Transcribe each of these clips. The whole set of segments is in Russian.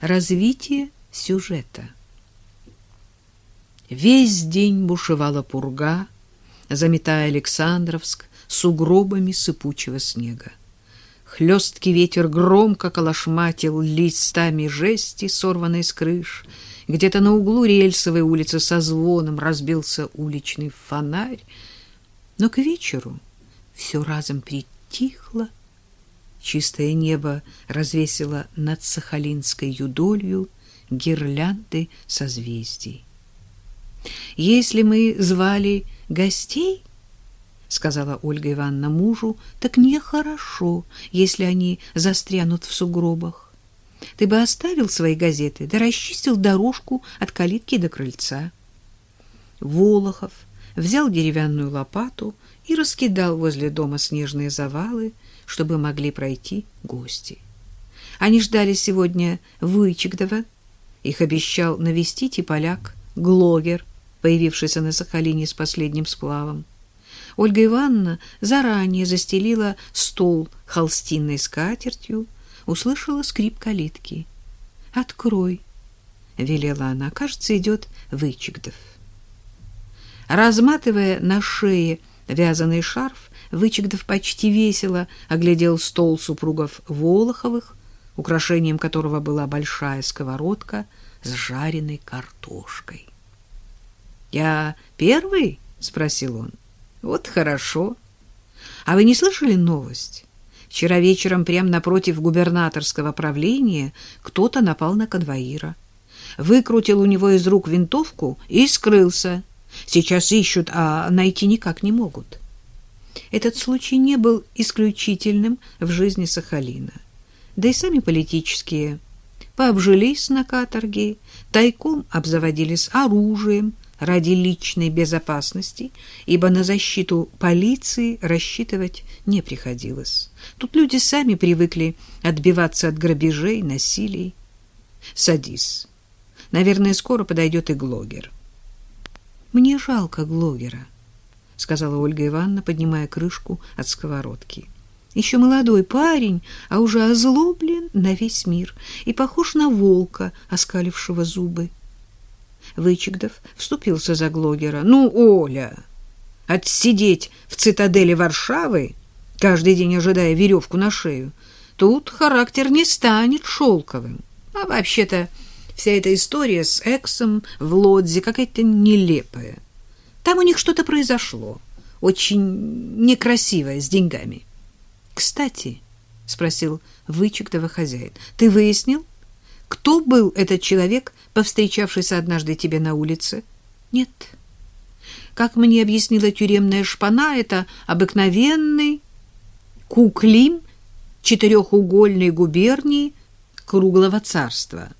развитие сюжета. Весь день бушевала пурга, заметая Александровск сугробами сыпучего снега. Хлесткий ветер громко колошматил листами жести, сорванной с крыш. Где-то на углу рельсовой улицы со звоном разбился уличный фонарь. Но к вечеру все разом притихло. Чистое небо развесило над Сахалинской юдолью гирлянды созвездий. Если мы звали гостей, сказала Ольга Ивановна мужу, так нехорошо, если они застрянут в сугробах. Ты бы оставил свои газеты, да расчистил дорожку от калитки до крыльца. Волохов взял деревянную лопату и раскидал возле дома снежные завалы, чтобы могли пройти гости. Они ждали сегодня Вычегдова. Их обещал навестить и поляк Глогер, появившийся на Сахалине с последним сплавом. Ольга Ивановна заранее застелила стол холстинной скатертью, услышала скрип калитки. «Открой», — велела она, — «кажется, идет Вычегдов». Разматывая на шее вязаный шарф, Вычегдов почти весело оглядел стол супругов Волоховых, украшением которого была большая сковородка с жареной картошкой. «Я первый?» — спросил он. Вот хорошо. А вы не слышали новость? Вчера вечером прямо напротив губернаторского правления кто-то напал на конвоира. Выкрутил у него из рук винтовку и скрылся. Сейчас ищут, а найти никак не могут. Этот случай не был исключительным в жизни Сахалина. Да и сами политические пообжились на каторге, тайком обзаводились оружием, ради личной безопасности, ибо на защиту полиции рассчитывать не приходилось. Тут люди сами привыкли отбиваться от грабежей, насилий. Садись. Наверное, скоро подойдет и Глогер. Мне жалко Глогера, сказала Ольга Ивановна, поднимая крышку от сковородки. Еще молодой парень, а уже озлоблен на весь мир и похож на волка, оскалившего зубы. Вычегдов вступился за Глогера. «Ну, Оля, отсидеть в цитадели Варшавы, каждый день ожидая веревку на шею, тут характер не станет шелковым. А вообще-то вся эта история с Эксом в Лодзе какая-то нелепая. Там у них что-то произошло, очень некрасивое, с деньгами. Кстати, — спросил Вычегдова хозяин, — ты выяснил, кто был этот человек, повстречавшийся однажды тебе на улице? Нет. Как мне объяснила тюремная шпана, это обыкновенный куклим четырехугольной губернии круглого царства.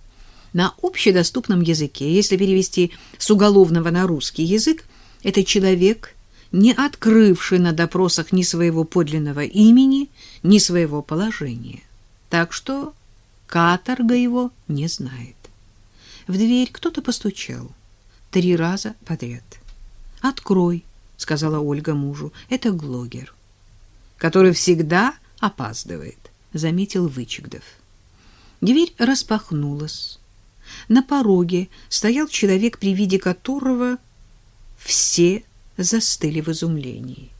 На общедоступном языке, если перевести с уголовного на русский язык, это человек, не открывший на допросах ни своего подлинного имени, ни своего положения. Так что Каторга его не знает. В дверь кто-то постучал. Три раза подряд. «Открой», — сказала Ольга мужу. «Это Глогер, который всегда опаздывает», — заметил Вычегдов. Дверь распахнулась. На пороге стоял человек, при виде которого все застыли в изумлении.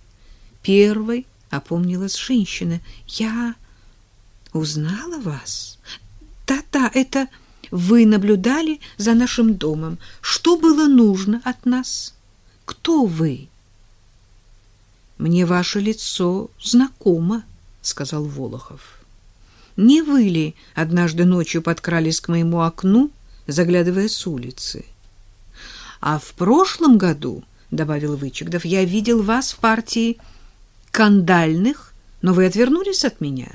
Первой опомнилась женщина. «Я узнала вас?» Да-да, это вы наблюдали за нашим домом. Что было нужно от нас? Кто вы? Мне ваше лицо знакомо, сказал Волохов. Не вы ли однажды ночью подкрались к моему окну, заглядывая с улицы? А в прошлом году, добавил Вычегдов, я видел вас в партии кандальных, но вы отвернулись от меня.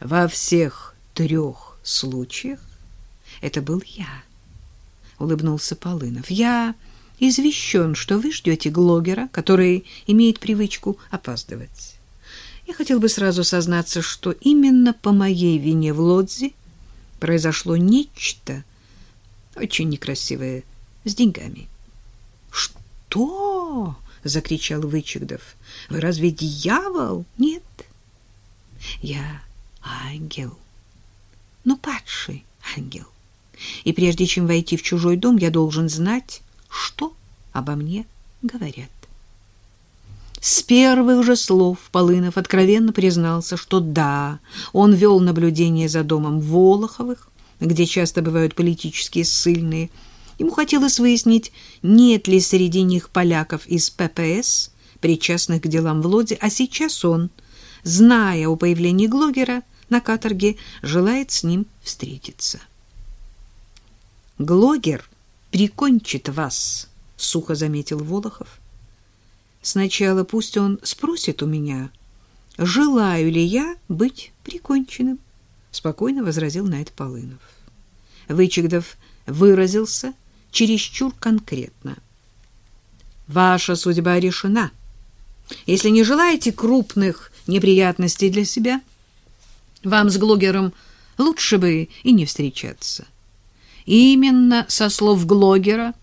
Во всех трех случаях это был я, — улыбнулся Полынов. Я извещен, что вы ждете Глогера, который имеет привычку опаздывать. Я хотел бы сразу сознаться, что именно по моей вине в Лодзе произошло нечто очень некрасивое с деньгами. — Что? — закричал Вычегдов. — Вы разве дьявол? Нет. Я ангел. — но падший ангел. И прежде чем войти в чужой дом, я должен знать, что обо мне говорят. С первых же слов Полынов откровенно признался, что да, он вел наблюдение за домом Волоховых, где часто бывают политические ссыльные. Ему хотелось выяснить, нет ли среди них поляков из ППС, причастных к делам в Лоде, а сейчас он, зная о появлении Глогера на каторге, желает с ним встретиться. «Глогер прикончит вас», — сухо заметил Волохов. Сначала пусть он спросит у меня, желаю ли я быть приконченным, спокойно возразил на это Полынов. Вычегдов выразился чересчур конкретно. Ваша судьба решена. Если не желаете крупных неприятностей для себя, вам с Глогером лучше бы и не встречаться. Именно со слов Глогера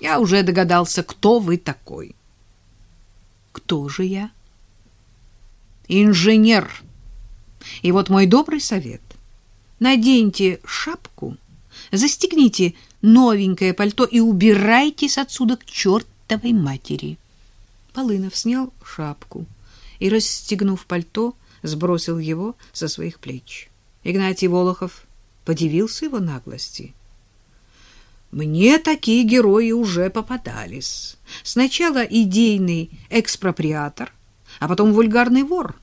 я уже догадался, кто вы такой. Кто же я? Инженер. И вот мой добрый совет. Наденьте шапку, застегните новенькое пальто и убирайтесь отсюда к чертовой матери. Полынов снял шапку и, расстегнув пальто, сбросил его со своих плеч. Игнатий Волохов подивился его наглости. Мне такие герои уже попадались. Сначала идейный экспроприатор, а потом вульгарный вор.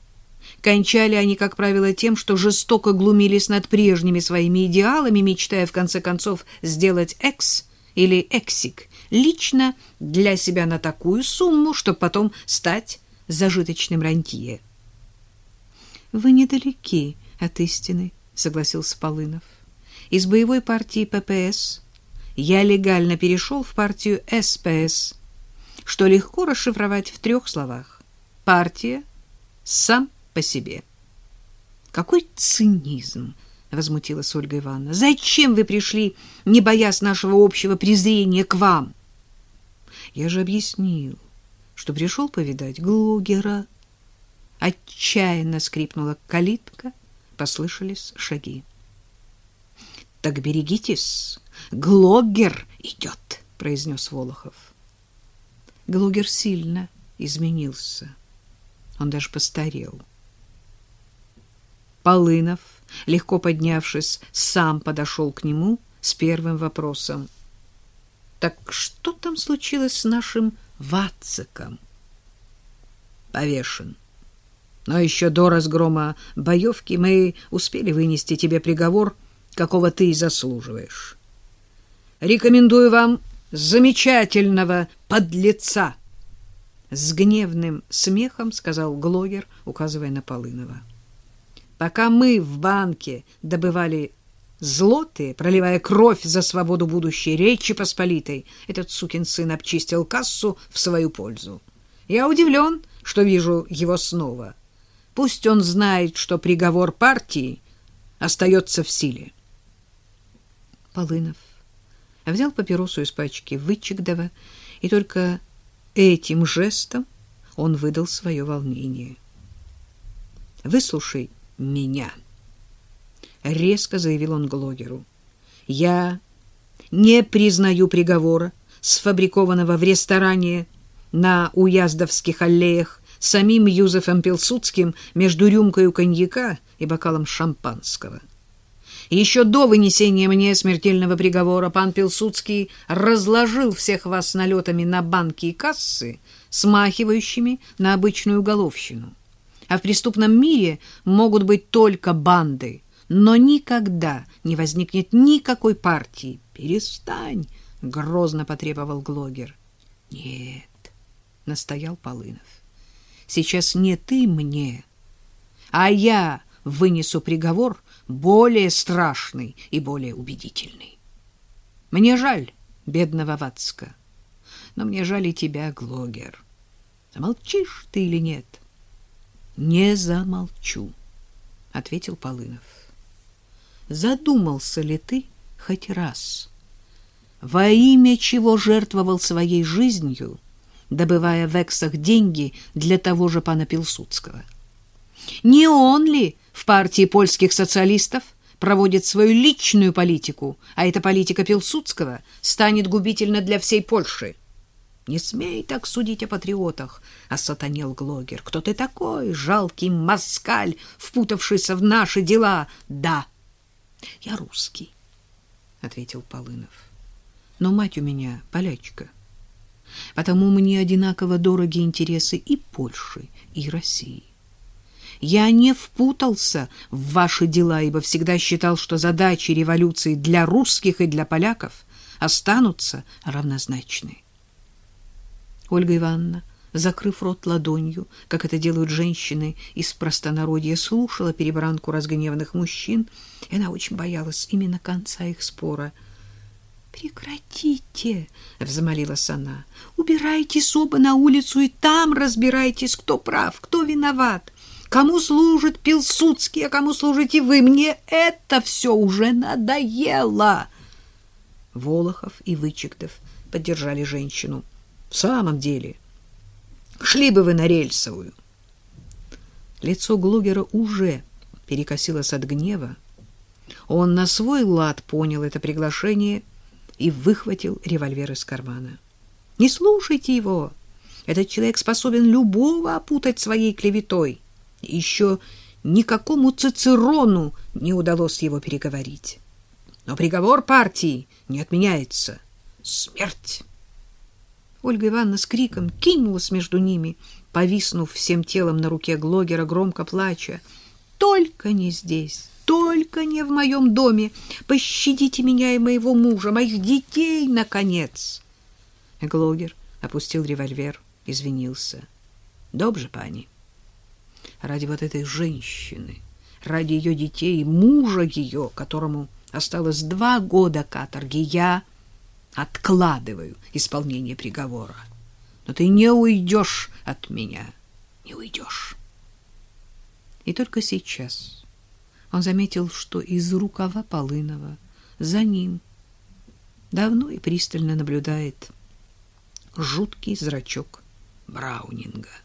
Кончали они, как правило, тем, что жестоко глумились над прежними своими идеалами, мечтая в конце концов сделать экс или эксик лично для себя на такую сумму, чтобы потом стать зажиточным рантье. — Вы недалеки от истины, — согласился Полынов. — Из боевой партии ППС я легально перешел в партию СПС, что легко расшифровать в трех словах. Партия сам по себе. Какой цинизм, возмутилась Ольга Ивановна. Зачем вы пришли, не боясь нашего общего презрения к вам? Я же объяснил, что пришел повидать Глогера. Отчаянно скрипнула калитка, послышались шаги. Так берегитесь, Глогер идет, произнес Волохов. Глогер сильно изменился. Он даже постарел. Полынов, легко поднявшись, сам подошел к нему с первым вопросом. Так что там случилось с нашим Вациком? Повешен. Но еще до разгрома боевки мы успели вынести тебе приговор какого ты и заслуживаешь. Рекомендую вам замечательного подлеца. С гневным смехом сказал Глогер, указывая на Полынова. Пока мы в банке добывали злоты, проливая кровь за свободу будущей Речи Посполитой, этот сукин сын обчистил кассу в свою пользу. Я удивлен, что вижу его снова. Пусть он знает, что приговор партии остается в силе. Полынов взял папиросу из пачки Вычегдова, и только этим жестом он выдал свое волнение. «Выслушай меня», — резко заявил он Глогеру. «Я не признаю приговора, сфабрикованного в ресторане на Уяздовских аллеях самим Юзефом Пилсудским между рюмкой коньяка и бокалом шампанского». Еще до вынесения мне смертельного приговора пан Пилсудский разложил всех вас налетами на банки и кассы, смахивающими на обычную уголовщину. А в преступном мире могут быть только банды, но никогда не возникнет никакой партии. Перестань, грозно потребовал Глогер. Нет, настоял Полынов. Сейчас не ты мне, а я вынесу приговор более страшный и более убедительный. Мне жаль бедного Вацка, но мне жаль и тебя, Глогер. Замолчишь ты или нет? Не замолчу, ответил Полынов. Задумался ли ты хоть раз, во имя чего жертвовал своей жизнью, добывая в эксах деньги для того же пана Пилсудского? Не он ли в партии польских социалистов проводит свою личную политику, а эта политика Пилсудского станет губительна для всей Польши. Не смей так судить о патриотах, осатанел Глогер. Кто ты такой, жалкий москаль, впутавшийся в наши дела? Да, я русский, ответил Полынов. Но мать у меня полячка. Потому мне одинаково дороги интересы и Польши, и России. Я не впутался в ваши дела, ибо всегда считал, что задачи революции для русских и для поляков останутся равнозначны. Ольга Ивановна, закрыв рот ладонью, как это делают женщины из простонародья, слушала перебранку разгневанных мужчин, и она очень боялась именно конца их спора. «Прекратите!» — взмолилась она. «Убирайтесь оба на улицу и там разбирайтесь, кто прав, кто виноват. Кому служит Пилсудский, а кому служите вы? Мне это все уже надоело!» Волохов и Вычегдов поддержали женщину. В самом деле, шли бы вы на рельсовую. Лицо Глогера уже перекосилось от гнева. Он на свой лад понял это приглашение и выхватил револьвер из кармана. Не слушайте его. Этот человек способен любого опутать своей клеветой. Еще никакому Цицерону не удалось его переговорить. Но приговор партии не отменяется. Смерть. Ольга Ивановна с криком кинулась между ними, повиснув всем телом на руке Глогера, громко плача. «Только не здесь, только не в моем доме! Пощадите меня и моего мужа, моих детей, наконец!» Глогер опустил револьвер, извинился. «Добже, пани, ради вот этой женщины, ради ее детей мужа ее, которому осталось два года каторги, я...» откладываю исполнение приговора. Но ты не уйдешь от меня, не уйдешь. И только сейчас он заметил, что из рукава Полынова за ним давно и пристально наблюдает жуткий зрачок Браунинга. —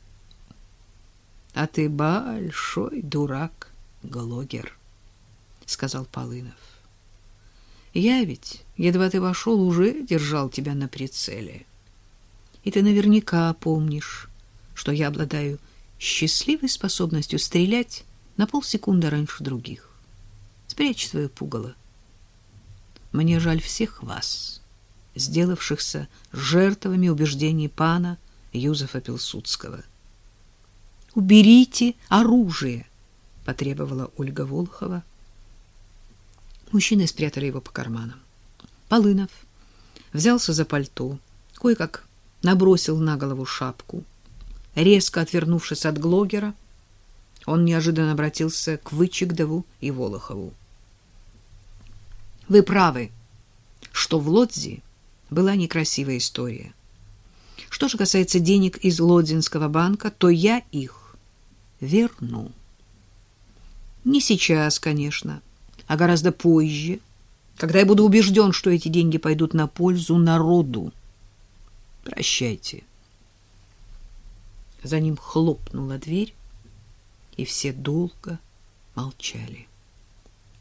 А ты большой дурак, Глогер, — сказал Полынов. Я ведь, едва ты вошел, уже держал тебя на прицеле. И ты наверняка помнишь, что я обладаю счастливой способностью стрелять на полсекунды раньше других. Спрячь свое пугало. Мне жаль всех вас, сделавшихся жертвами убеждений пана Юзефа Пилсудского. «Уберите оружие!» — потребовала Ольга Волхова. Мужчины спрятали его по карманам. Полынов взялся за пальто, кое-как набросил на голову шапку. Резко отвернувшись от Глогера, он неожиданно обратился к Вычегдову и Волохову. «Вы правы, что в Лодзи была некрасивая история. Что же касается денег из Лодзинского банка, то я их верну. Не сейчас, конечно, а гораздо позже, когда я буду убежден, что эти деньги пойдут на пользу народу. Прощайте. За ним хлопнула дверь, и все долго молчали.